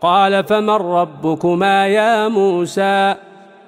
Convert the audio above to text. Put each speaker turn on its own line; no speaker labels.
قال فمن ربكما يا موسى